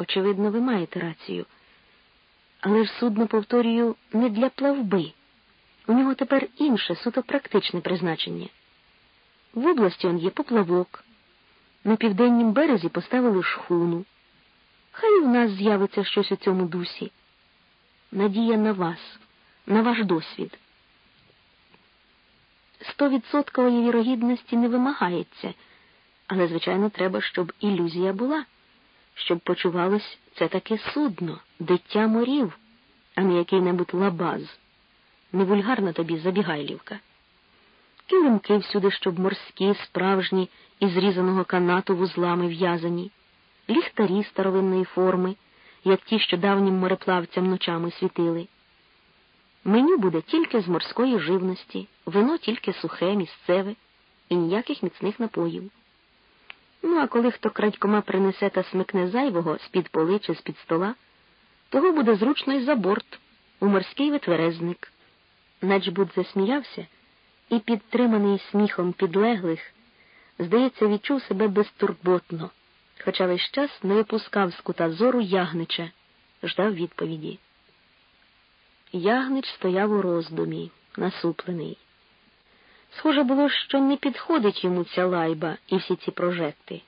Очевидно, ви маєте рацію. Але ж судно, повторюю, не для плавби. У нього тепер інше, суто практичне призначення. В області он є поплавок. На південнім березі поставили шхуну. Хай в нас з'явиться щось у цьому дусі. Надія на вас, на ваш досвід. Стовідсоткової вірогідності не вимагається, але, звичайно, треба, щоб ілюзія була, щоб почувалось це таке судно, дитя морів, а не який-небудь лабаз. Не вульгарна тобі забігайлівка. Килимки всюди, щоб морські, справжні, із різаного канату вузлами в'язані, ліхтарі старовинної форми, як ті, що давнім мореплавцям ночами світили. Меню буде тільки з морської живності, вино тільки сухе, місцеве і ніяких міцних напоїв. Ну, а коли хто крадькома принесе та смикне зайвого з-під поли чи з-під стола, того буде зручно й за борт, у морський витверезник. Начбуд засміявся і, підтриманий сміхом підлеглих, здається, відчув себе безтурботно, хоча весь час не випускав з кута зору ягнича, ждав відповіді. Ягнич стояв у роздумі, насуплений. Схоже було, що не підходить йому ця лайба і всі ці прожекти.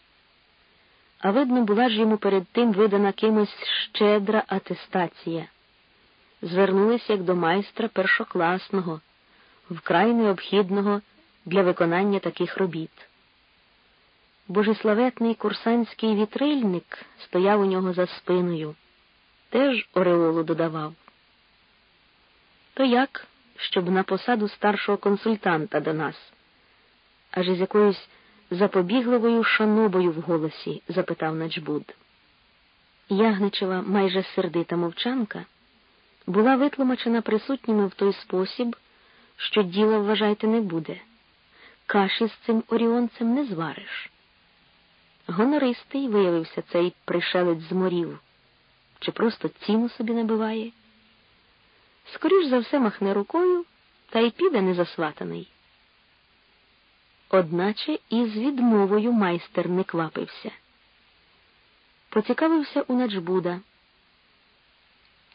А видно, була ж йому перед тим видана кимось щедра атестація. Звернулись як до майстра першокласного, вкрай необхідного для виконання таких робіт. Божеславетний курсантський вітрильник стояв у нього за спиною, теж ореолу додавав. То як, щоб на посаду старшого консультанта до нас? Аж із якоюсь запобігливою шанобою в голосі запитав Начбуд. Ягничева майже сердита мовчанка була витлумачена присутніми в той спосіб, що діла, вважайте, не буде. Каші з цим оріонцем не звариш. Гонористий виявився цей пришелець з морів, чи просто ціну собі набиває. Скоріш за все махне рукою та й піде незасватаний. Одначе і з відмовою майстер не квапився. Поцікавився у Начбуда.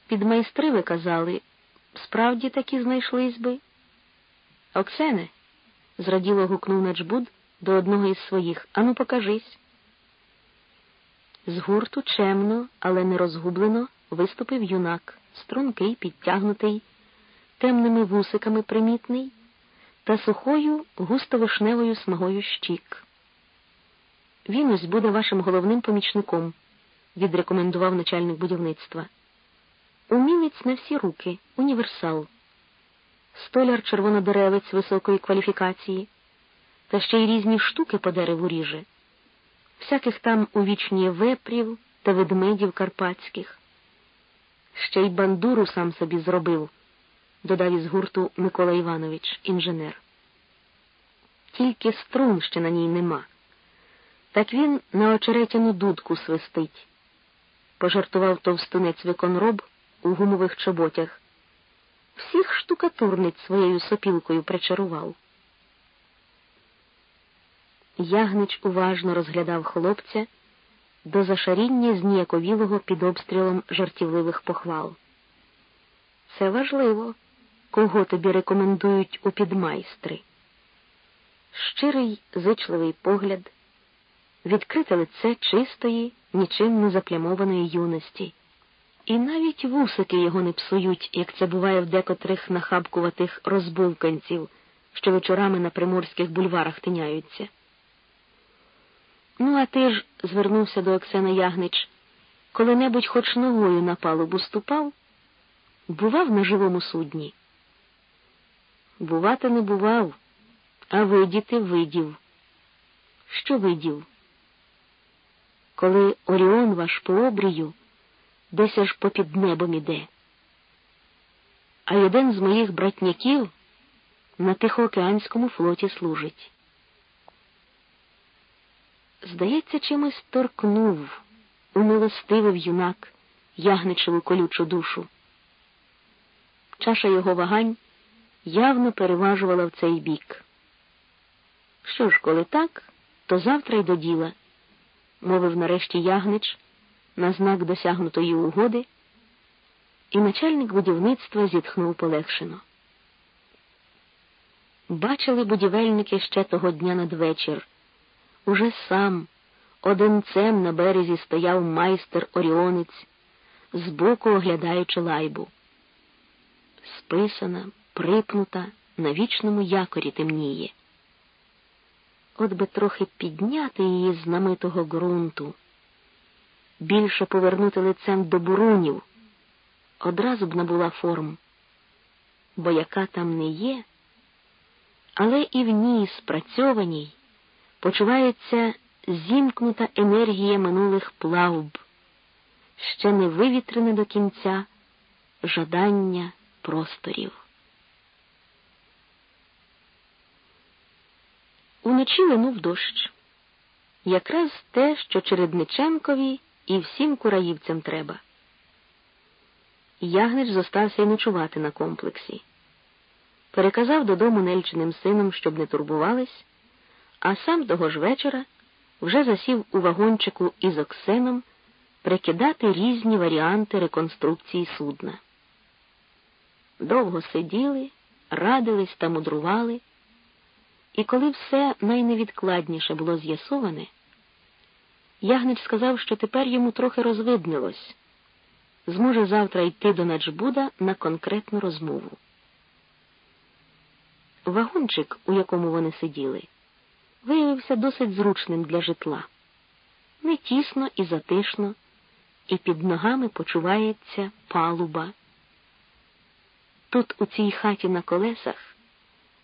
Під майстри ви казали, справді такі знайшлись би. Оксене, зраділо гукнув Начбуд до одного із своїх. Ану, покажись. З гурту чемно, але не розгублено виступив юнак, стрункий, підтягнутий, темними вусиками примітний та сухою густовишневою смагою щік. Він ось буде вашим головним помічником, відрекомендував начальник будівництва. Умілець на всі руки, універсал, столяр червонодеревець високої кваліфікації, та ще й різні штуки по дереву ріже, всяких там увічнює вепрів та ведмедів карпатських. Ще й бандуру сам собі зробив, додав із гурту Микола Іванович, інженер. Тільки струн ще на ній нема. Так він на очеретяну дудку свистить, пожартував товстунець виконроб у гумових чоботях. Всіх штукатурниць своєю сопілкою причарував. Ягнич уважно розглядав хлопця до зашаріння зніяковілого під обстрілом жартівливих похвал. Це важливо, кого тобі рекомендують у підмайстри. Щирий, зичливий погляд, відкрите лице чистої, нічим не заплямованої юності. І навіть вусики його не псують, як це буває в декотрих нахабкуватих розбулканців, що вечорами на приморських бульварах тиняються. Ну, а ти ж, звернувся до Оксени Ягнич, коли-небудь хоч ногою на палубу ступав, бував на живому судні. Бувати не бував, а видіти видів. Що видів? Коли Оріон ваш по обрію десь аж попід небом іде. А один з моїх братняків на Тихоокеанському флоті служить. Здається, чимось торкнув, умилостивив юнак ягничеву колючу душу. Чаша його вагань явно переважувала в цей бік. Що ж, коли так, то завтра й до діла, мовив нарешті ягнич на знак досягнутої угоди, і начальник будівництва зітхнув полегшено. Бачили будівельники ще того дня надвечір. Уже сам одинцем на березі стояв майстер Оріонець, збоку оглядаючи лайбу. Списана, припнута, на вічному якорі темніє. От би трохи підняти її з намитого ґрунту, більше повернути лицем до бурунів, одразу б набула форм, бо яка там не є, але і в ній спрацьованій почувається зімкнута енергія минулих плавб, ще не вивітрене до кінця жадання просторів. Уночі линув дощ, якраз те, що Чередниченкові і всім кураївцям треба. Ягнич зостався й ночувати на комплексі. Переказав додому нельчиним синам, щоб не турбувались, а сам того ж вечора вже засів у вагончику із Оксеном прикидати різні варіанти реконструкції судна. Довго сиділи, радились та мудрували, і коли все найневідкладніше було з'ясоване, Ягнич сказав, що тепер йому трохи розвиднилось, зможе завтра йти до Начбуда на конкретну розмову. Вагончик, у якому вони сиділи, виявився досить зручним для житла. Не тісно і затишно, і під ногами почувається палуба. Тут, у цій хаті на колесах,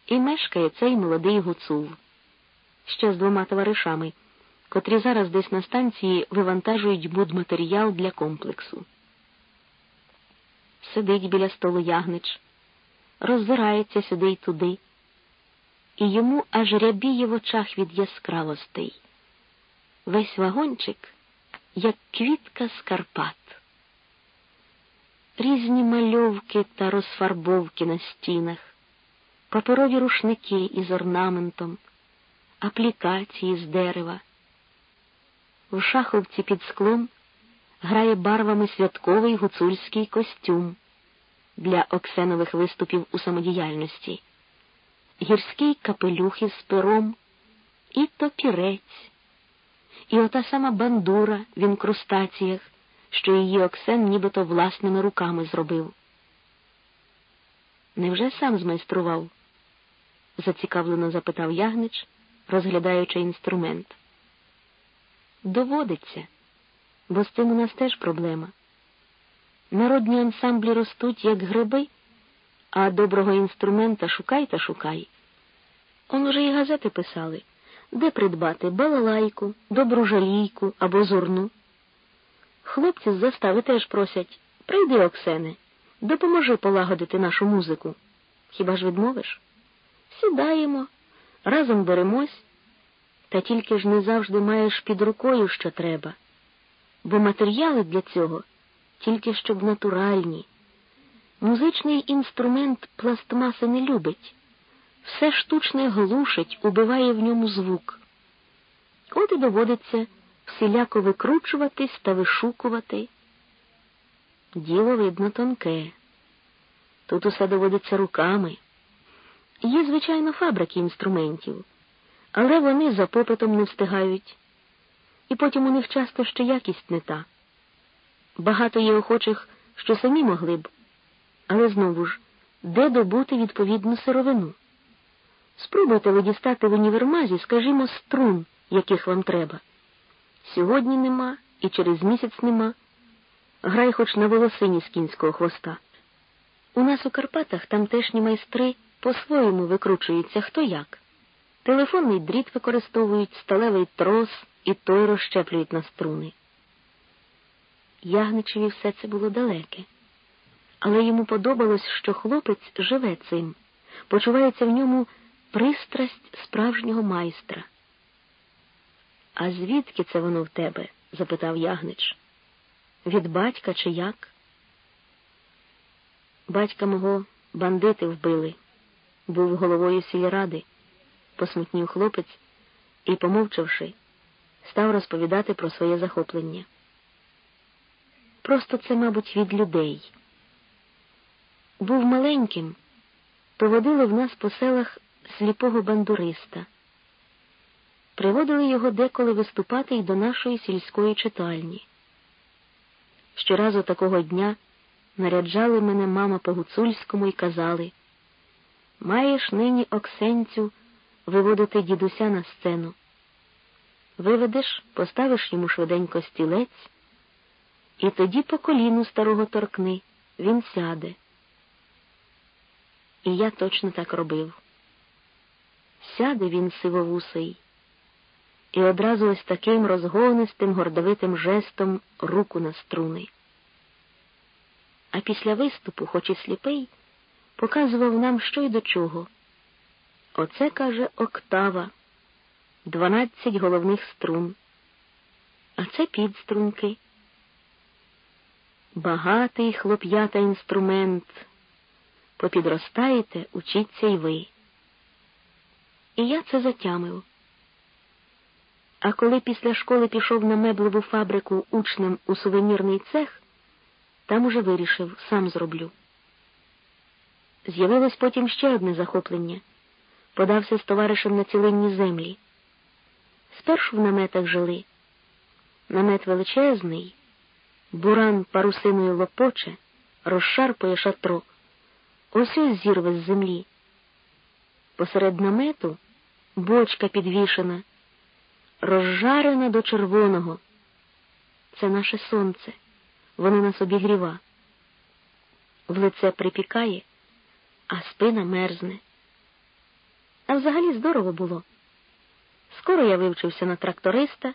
і мешкає цей молодий гуцул, ще з двома товаришами, котрі зараз десь на станції вивантажують будматеріал для комплексу. Сидить біля столу ягнич, роззирається сюди й туди і йому аж рябіє в очах від яскравостей. Весь вагончик, як квітка з Карпат. Різні мальовки та розфарбовки на стінах, паперові рушники із орнаментом, аплікації з дерева. В шаховці під склом грає барвами святковий гуцульський костюм для оксенових виступів у самодіяльності гірський капелюх із пером, і топірець, і ота сама бандура в інкрустаціях, що її Оксен нібито власними руками зробив. Невже сам змайстрував? зацікавлено запитав ягнич, розглядаючи інструмент. Доводиться, бо з цим у нас теж проблема. Народні ансамблі ростуть, як гриби а доброго інструмента шукай та шукай. Он уже і газети писали, де придбати балалайку, добру жалійку або зурну. Хлопці з застави теж просять прийди, Оксене, допоможи полагодити нашу музику. Хіба ж відмовиш? Сідаємо, разом беремось, та тільки ж не завжди маєш під рукою, що треба, бо матеріали для цього тільки щоб натуральні. Музичний інструмент пластмаси не любить, все штучне глушить, убиває в ньому звук. От і доводиться всіляко викручуватись та вишукувати. Діло, видно, тонке. Тут усе доводиться руками. Є, звичайно, фабрики інструментів, але вони за попитом не встигають, і потім у них часто ще якість не та. Багато є охочих, що самі могли б. Але знову ж, де добути відповідну сировину? Спробуйте ви дістати в універмазі, скажімо, струн, яких вам треба. Сьогодні нема і через місяць нема. Грай хоч на волосині з кінського хвоста. У нас у Карпатах тамтешні майстри по-своєму викручуються хто як. Телефонний дріт використовують, сталевий трос і той розщеплюють на струни. Ягничеві все це було далеке але йому подобалось, що хлопець живе цим, почувається в ньому пристрасть справжнього майстра. А звідки це воно в тебе? запитав ягнич. Від батька чи як? Батька мого бандити вбили, був головою сільради, посмутнів хлопець і, помовчавши, став розповідати про своє захоплення. Просто це, мабуть, від людей. Був маленьким, то водили в нас по селах сліпого бандуриста. Приводили його деколи виступати й до нашої сільської читальні. Щоразу такого дня наряджали мене мама по гуцульському і казали Маєш нині Оксенцю виводити дідуся на сцену. Виведеш, поставиш йому швиденько стілець, і тоді по коліну старого торкни, він сяде. І я точно так робив. Сяде він сивовусий, і одразу ось таким розгонистим, гордовитим жестом руку на струни. А після виступу, хоч і сліпий, показував нам, що й до чого. Оце, каже, октава, дванадцять головних струн, а це підструнки. Багатий хлоп'ята інструмент. Попідростаєте, учіться й ви. І я це затямив. А коли після школи пішов на меблеву фабрику учнем у сувенірний цех, там уже вирішив, сам зроблю. З'явилось потім ще одне захоплення подався з товаришем на цілинні землі. Спершу в наметах жили. Намет величезний, буран парусиною лопоче, розшарпує шатро, ось ось зірве з землі. Посеред намету бочка підвішена, розжарена до червоного. Це наше сонце, воно нас обігріва. В лице припікає, а спина мерзне. А взагалі здорово було. Скоро я вивчився на тракториста,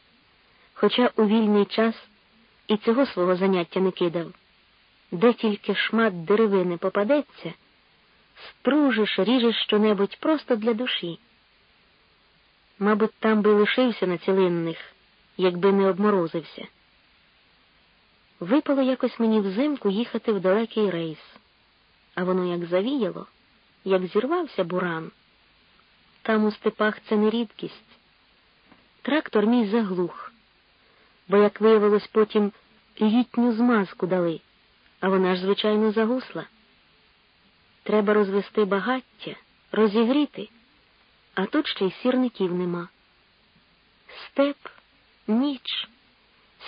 хоча у вільний час і цього свого заняття не кидав. Де тільки шмат деревини попадеться, стружиш, ріжеш щонебудь просто для душі. Мабуть, там би лишився на цілинних, якби не обморозився. Випало якось мені взимку їхати в далекий рейс, а воно як завіяло, як зірвався буран. Там у степах це не рідкість. Трактор мій заглух, бо, як виявилось, потім літню змазку дали, а вона ж, звичайно, загусла. Треба розвести багаття, розігріти, а тут ще й сірників нема. Степ, ніч,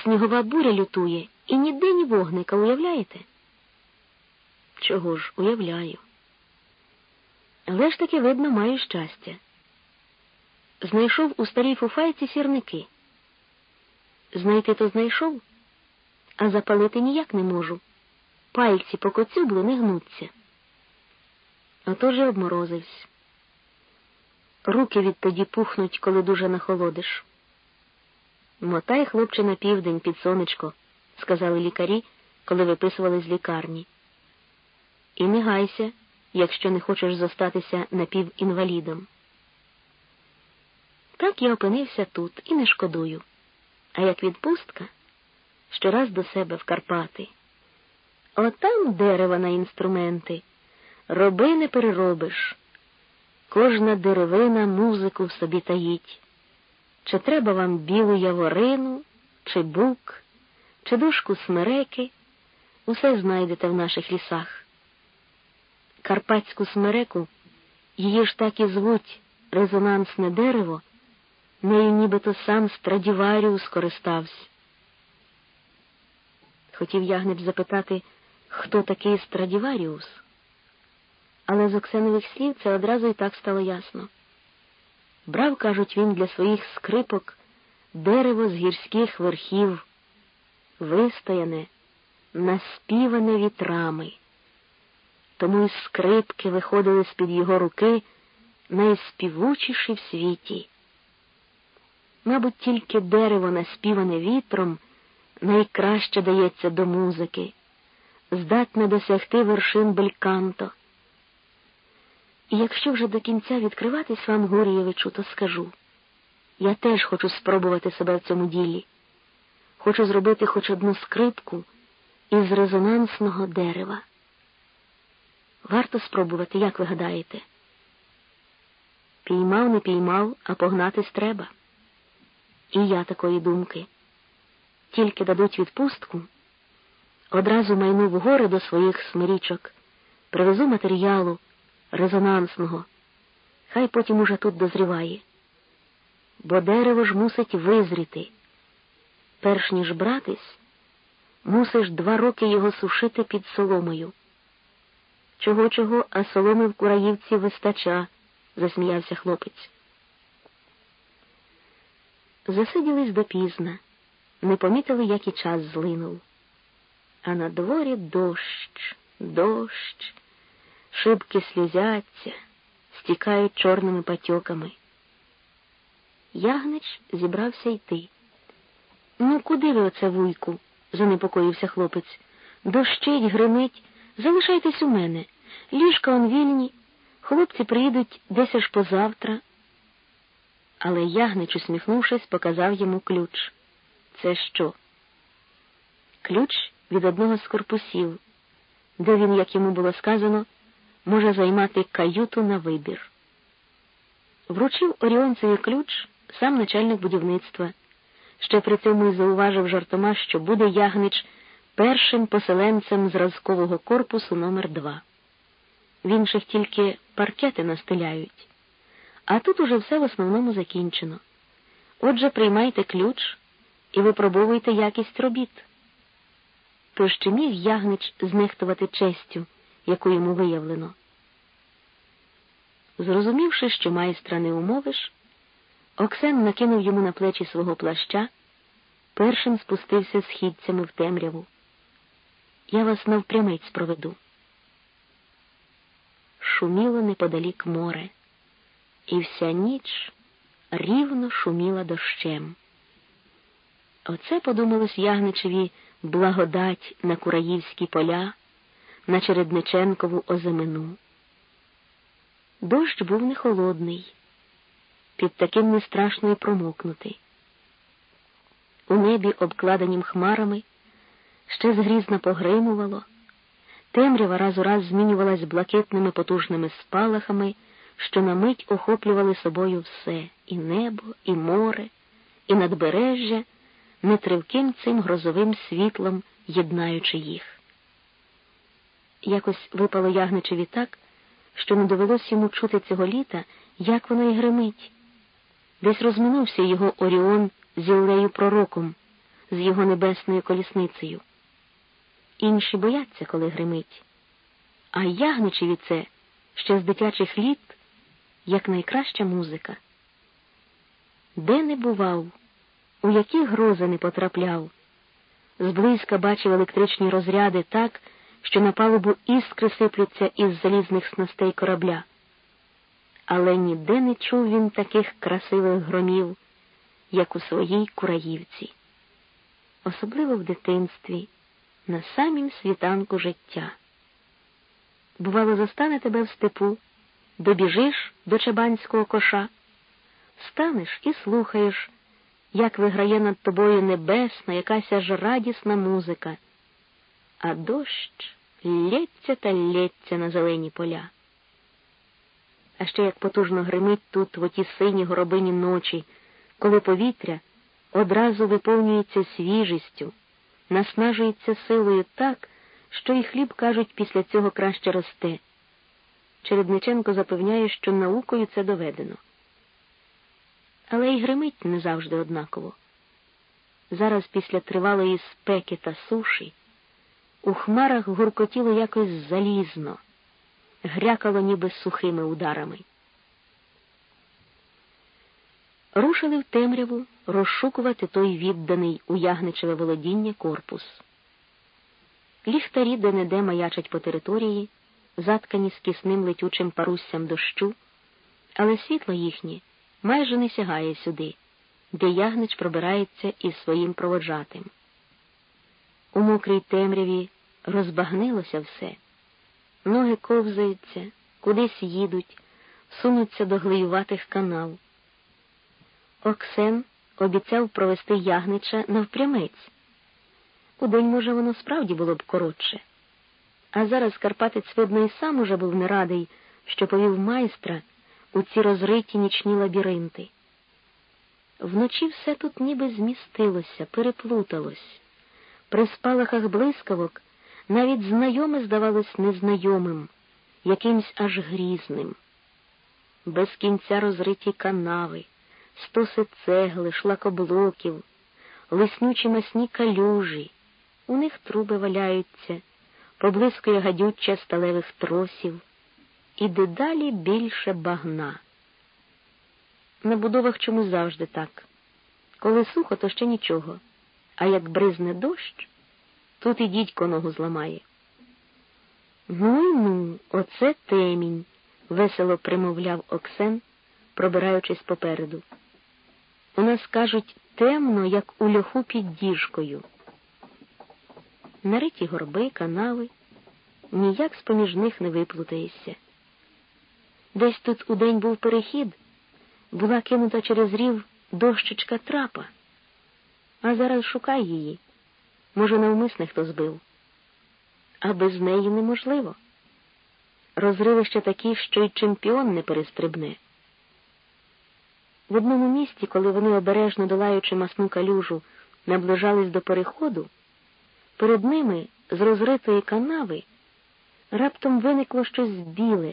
снігова буря лютує і ніде ні вогника, уявляєте? Чого ж уявляю? Але ж таки, видно, маю щастя. Знайшов у старій фуфайці сірники. Знайти то знайшов, а запалити ніяк не можу. Пальці по коцюблу не гнуться. Отож і обморозився. Руки відтоді пухнуть, коли дуже нахолодиш. Мотай, хлопче, на південь під сонечко, сказали лікарі, коли виписували з лікарні. І не гайся, якщо не хочеш зостатися напівінвалідом. Так я опинився тут і не шкодую. А як відпустка, щораз до себе в Карпати. Отам дерева на інструменти. Роби не переробиш. Кожна деревина музику в собі таїть. Чи треба вам білу яворину, чи бук, чи дужку смереки, усе знайдете в наших лісах. Карпатську смереку її ж так і звуть резонансне дерево, нею нібито сам Страдіваріус користався. Хотів ягнець запитати, хто такий Страдіваріус, але з Оксенових слів це одразу і так стало ясно. Брав, кажуть, він для своїх скрипок дерево з гірських верхів, вистояне, наспіване вітрами тому й скрипки виходили з-під його руки найспівучіші в світі. Мабуть, тільки дерево, наспіване вітром, найкраще дається до музики, здатне досягти вершин бельканто. І якщо вже до кінця відкриватись вам, Гурєвичу, то скажу я теж хочу спробувати себе в цьому ділі. Хочу зробити хоч одну скрипку із резонансного дерева. Варто спробувати, як ви гадаєте? Піймав, не піймав, а погнатись треба. І я такої думки. Тільки дадуть відпустку, Одразу майну в гори до своїх смирічок, привезу матеріалу резонансного, хай потім уже тут дозріває. Бо дерево ж мусить визріти. Перш ніж братись, мусиш два роки його сушити під соломою. Чого, чого, а соломи в кураївці вистача, засміявся хлопець. Засиділись допізна, не помітили, як і час злинув. А на дворі дощ, дощ, шибки сльозяться, стікають чорними патьоками. Ягнич зібрався йти. Ну, куди ви оце, вуйку? занепокоївся хлопець. Дощить, гримить, залишайтесь у мене. Ліжка он вільні, хлопці приїдуть десь аж позавтра. Але ягнич, усміхнувшись, показав йому ключ. Це що? Ключ від одного з корпусів, де він, як йому було сказано, може займати каюту на вибір. Вручив Оріонцеві ключ сам начальник будівництва, ще при цьому й зауважив жартома, що буде ягнич першим поселенцем зразкового корпусу номер 2 В інших тільки паркети настеляють, а тут уже все в основному закінчено. Отже, приймайте ключ і випробовуйте якість робіт. Тож чи міг ягнич знехтувати честю, яку йому виявлено? Зрозумівши, що майстра не умовиш, Оксен накинув йому на плечі свого плаща, першим спустився східцями в темряву. Я вас навпрямець проведу. Шуміло неподалік море, і вся ніч рівно шуміла дощем. Оце подумалось Ягничеві благодать на Кураївські поля, на Чередниченкову озимину. Дощ був не холодний, під таким не страшно й промокнути. У небі, обкладенім хмарами, ще згрізно погримувало, темрява раз у раз змінювалась блакитними потужними спалахами, що на мить охоплювали собою все і небо, і море, і надбережжя, нетривким цим грозовим світлом єднаючи їх. Якось випало ягничеві так, що не довелось йому чути цього літа, як воно й гримить. Десь розминувся його Оріон з Іллею пророком, з його небесною колісницею. Інші бояться, коли гримить, а ягничеві це ще з дитячих літ як найкраща музика. Де не бував, у які грози не потрапляв, зблизька бачив електричні розряди так, що на палубу іскри сиплються із залізних снастей корабля. Але ніде не чув він таких красивих громів, як у своїй кураївці, особливо в дитинстві, на самім світанку життя. Бувало, застане тебе в степу, добіжиш до чабанського коша, станеш і слухаєш, як виграє над тобою небесна, якась аж радісна музика, а дощ лється та лється на зелені поля. А ще як потужно гримить тут в оті сині горобині ночі, коли повітря одразу виповнюється свіжістю, наснажується силою так, що і хліб, кажуть, після цього краще росте. Чередниченко запевняє, що наукою це доведено. Але й гримить не завжди однаково. Зараз після тривалої спеки та суші у хмарах гуркотіло якось залізно, грякало ніби сухими ударами. Рушили в темряву розшукувати той відданий у ягничеве володіння корпус. Ліхтарі де неде маячать по території, заткані скісним летючим паруссям дощу, але світло їхнє майже не сягає сюди, де ягнич пробирається із своїм проводжатим. У мокрій темряві розбагнилося все, ноги ковзаються, кудись їдуть, сунуться до глиюватих канав. Оксен обіцяв провести ягнича навпрямець. Удень, може, воно справді було б коротше. А зараз Карпатець, видно, і сам уже був не радий, що повів майстра у ці розриті нічні лабіринти. Вночі все тут ніби змістилося, переплуталось При спалахах блискавок навіть знайоме здавалось незнайомим, якимсь аж грізним. Без кінця розриті канави, стоси цегли, шлакоблоків, лиснючі масні калюжі, у них труби валяються, поблискує гадюча сталевих тросів, і дедалі більше багна. На будовах чомусь завжди так. Коли сухо, то ще нічого, а як бризне дощ, тут і дідько ногу зламає. Ну ну, оце темінь, весело примовляв Оксен, пробираючись попереду. У нас кажуть темно, як у льоху під діжкою. Нариті горби, канави, ніяк з поміж них не виплутаєшся. Десь тут удень був перехід, була кинута через рів дощечка трапа, а зараз шукай її. Може, навмисне хто збив. А без неї неможливо. Розривище такі, що й чемпіон не перестрибне. В одному місці, коли вони, обережно долаючи масну калюжу, наближались до переходу, перед ними з розритої канави раптом виникло щось біле,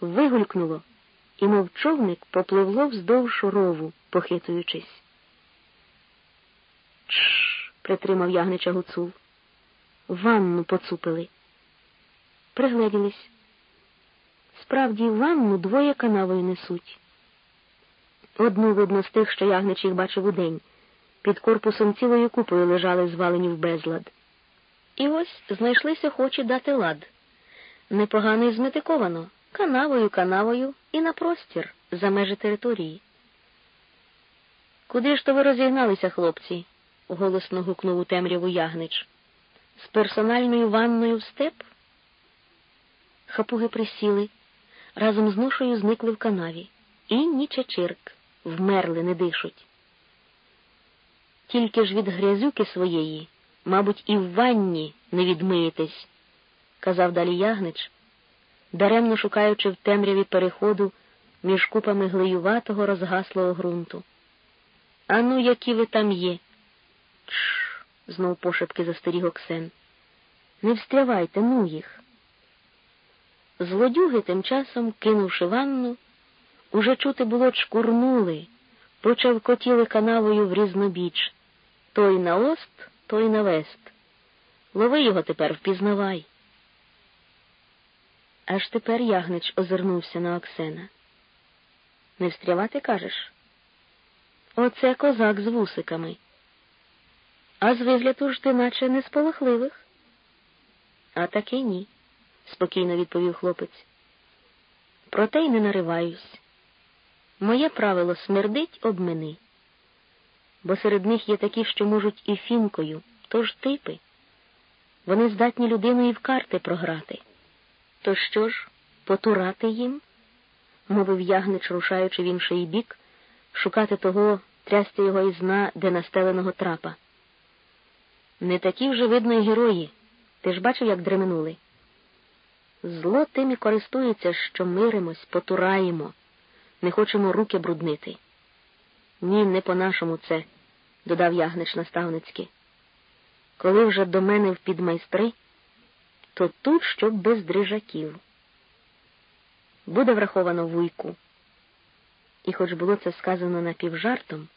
вигулькнуло, і, мов човник, попливло вздовж рову, похитуючись. Чш, притримав ягнича гуцул. Ванну поцупили. Пригледілись. Справді, ванну двоє канавою несуть. Одну, видно, з тих, що ягнич їх бачив удень. Під корпусом цілою купою лежали звалені в безлад. І ось знайшлися хочі дати лад. Непогано і зметиковано, канавою, канавою і на простір за межі території. Куди ж то ви розігналися, хлопці? Голосно гукнув у темряву ягнич. З персональною ванною в степ? Хапуги присіли, разом з ношою зникли в канаві. І нічечирк, вмерли, не дишуть. Тільки ж від грязюки своєї, мабуть, і в ванні не відмиєтесь, казав далі ягнич, даремно шукаючи в темряві переходу між купами глиюватого розгаслого ґрунту. Ану, які ви там є? Чш, знов пошепки застеріг Оксен. Не встрявайте, ну їх. Злодюги тим часом, кинувши ванну, уже чути було чкурнули, почавкотіли канавою в різнобіч. Той на ост, той на вест. Лови його тепер, впізнавай. Аж тепер ягнич озирнувся на Оксена. Не встрявати, кажеш? Оце козак з вусиками. А з вигляду ж ти наче не сполохливих. А таки ні, спокійно відповів хлопець. Проте й не нариваюсь. Моє правило смердить обмини, бо серед них є такі, що можуть і фінкою, тож типи. Вони здатні людину і в карти програти. То що ж, потурати їм? мовив ягнич, рушаючи в інший бік, шукати того, трясти його із дна, де настеленого трапа. Не такі вже, видно, і герої. Ти ж бачив, як дременули. Зло тим і користується, що миримось, потураємо, не хочемо руки бруднити. Ні, не по-нашому це, додав ягнич наставницьки. Коли вже до мене в підмайстри, то тут щоб без дрижаків. Буде враховано вуйку. І хоч було це сказано напівжартом,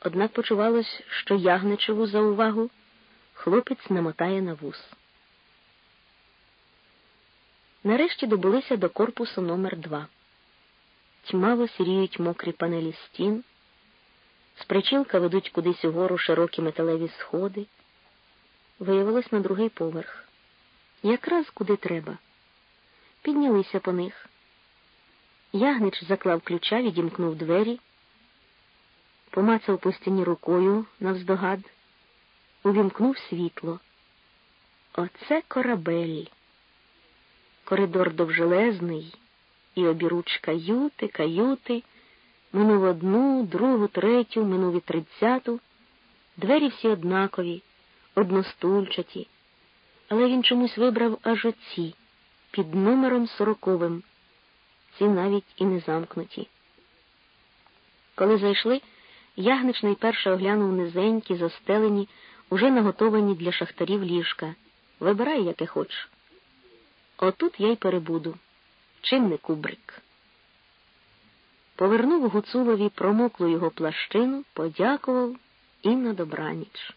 однак почувалось, що ягничеву за увагу хлопець намотає на вус. Нарешті добулися до корпусу номер 2 Тьмаво сіріють мокрі панелі стін, з причілка ведуть кудись угору широкі металеві сходи. Виявилось на другий поверх. Якраз куди треба. Піднялися по них. Ягнич заклав ключа, відімкнув двері, помацав по стіні рукою навздогад, увімкнув світло. Оце корабель. Коридор довжелезний, і обіруч каюти, каюти, минув одну, другу, третю, минув і тридцяту. Двері всі однакові, одностульчаті, але він чомусь вибрав аж оці, під номером сороковим ці навіть і не замкнуті. Коли зайшли, ягнич найперше оглянув низенькі, застелені уже наготовані для шахтарів ліжка. Вибирай, яке хочеш. Отут я й перебуду. Чим не кубрик. Повернув Гуцулові промоклу його плащину, подякував і на добраніч.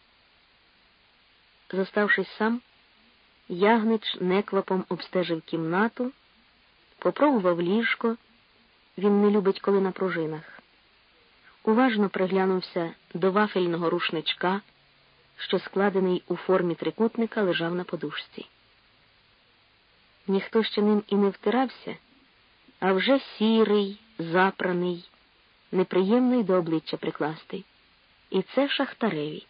Зоставшись сам, ягнич неквапом обстежив кімнату, попробував ліжко, він не любить, коли на пружинах. Уважно приглянувся до вафельного рушничка, що, складений у формі трикутника, лежав на подушці. Ніхто ще ним і не втирався, а вже сірий, запраний, неприємний до обличчя прикласти. І це шахтареві.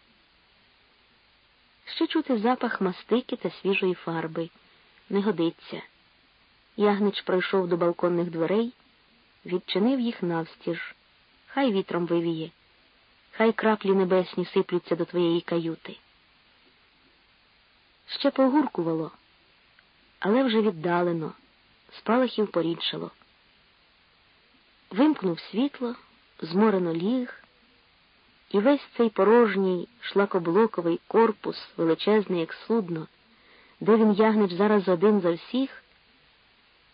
Ще чути запах мастики та свіжої фарби. Не годиться. Ягнич пройшов до балконних дверей, відчинив їх навстіж. Хай вітром вивіє, хай краплі небесні сиплються до твоєї каюти. Ще погуркувало, але вже віддалено, спалахів порідшало. Вимкнув світло, зморено ліг, і весь цей порожній шлакоблоковий корпус, величезний, як судно, де він ягнич зараз один за всіх,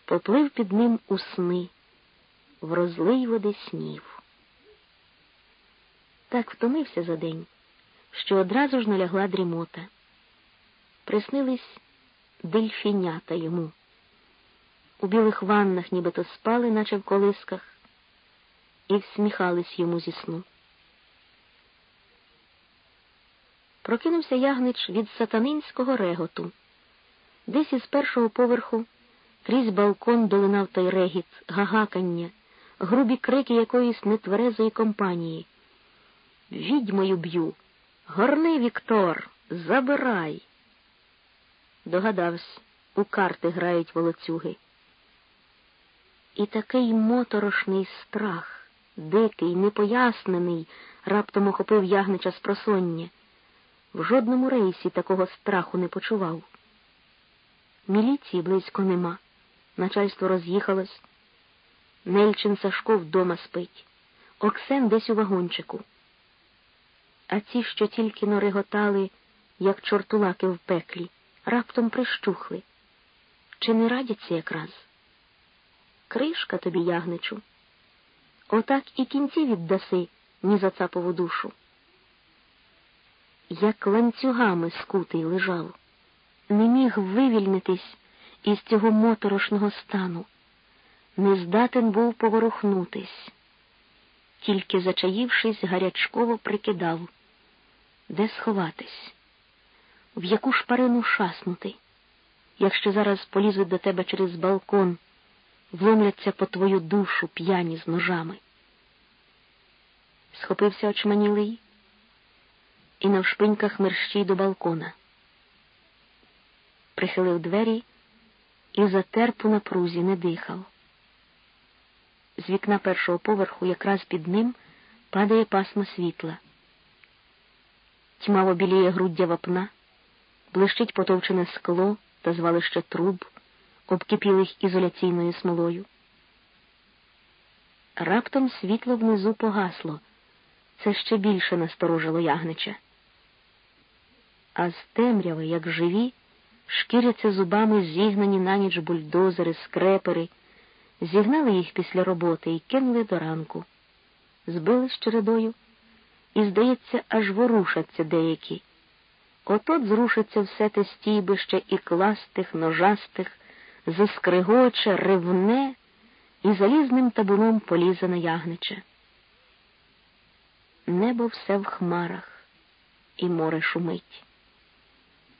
поплив під ним у сни, в розлий води снів. Так втомився за день, що одразу ж налягла дрімота. Приснились дельфінята йому. У білих ваннах нібито спали, наче в колисках, і всміхались йому зі сну. Прокинувся ягнич від сатанинського реготу. Десь із першого поверху крізь балкон долинав той регіт, гагакання, грубі крики якоїсь нетверезої компанії. Відьмою б'ю. Горни, Віктор, забирай. Догадався, у карти грають волоцюги. І такий моторошний страх, дикий, непояснений, раптом охопив ягнича з просоння. В жодному рейсі такого страху не почував. Міліції близько нема. Начальство роз'їхалось. Нельчин Сашко вдома спить. Оксен десь у вагончику. А ці, що тільки нориготали, як чортулаки в пеклі, раптом прищухли. Чи не радяться якраз? Кришка тобі, ягничу. Отак і кінці віддаси ні за цапову душу. Як ланцюгами скутий лежав, не міг вивільнитись із цього моторошного стану, не здатен був поворухнутись, тільки, зачаївшись, гарячково прикидав, де сховатись, в яку шпарину шаснути, якщо зараз полізуть до тебе через балкон, вломляться по твою душу п'яні з ножами. Схопився очманілий і навшпиньках мерщій до балкона. Прихилив двері і затер по напрузі не дихав. З вікна першого поверху якраз під ним падає пасма світла. Тьмаво біліє груддя вапна, блищить потовчене скло та звалище труб, обкипілих ізоляційною смолою. Раптом світло внизу погасло. Це ще більше насторожило ягнича. А з темряви, як живі, шкіряться зубами зігнані на ніч бульдозери, скрепери, зігнали їх після роботи і кинули до ранку, збили з чередою, і, здається, аж ворушаться деякі. Отот зрушиться все те стійбище і кластих, ножастих, заскригоче, ревне і залізним табуном полізе на ягнича. Небо все в хмарах, і море шумить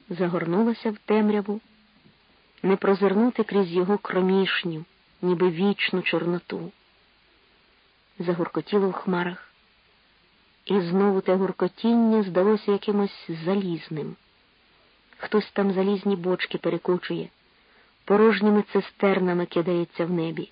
загорнулася в темряву, не прозирнути крізь його кромішню, ніби вічну чорноту. Загуркотіло в хмарах, і знову те гуркотіння здалося якимось залізним. Хтось там залізні бочки перекочує, порожніми цистернами кидається в небі.